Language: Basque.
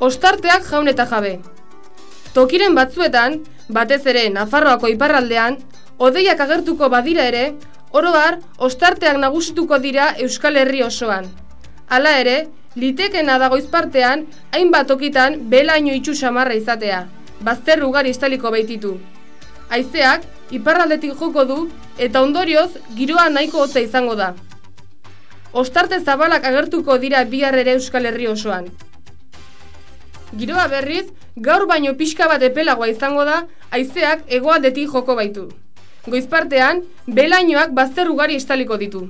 ostarteak jaun eta jabe. Tokiren batzuetan, batez ere Nafarroako iparraldean, odeiak agertuko badira ere, oroar ostarteak nagusituko dira Euskal Herri osoan. Hala ere, litekena dago izpartean, hainbat tokitan belaino itxu samarra izatea, bazter ugari istaliko baititu. Haizeak, iparraldetik joko du, eta ondorioz, giroa nahiko hotza izango da. Ostarte zabalak agertuko dira bihar ere Euskal Herri osoan. Giroa berriz, gaur baino pixka bat epelagoa izango da, haizeak egoaldetik joko baitu. Goizpartean, belainoak bazter ugari estaliko ditu.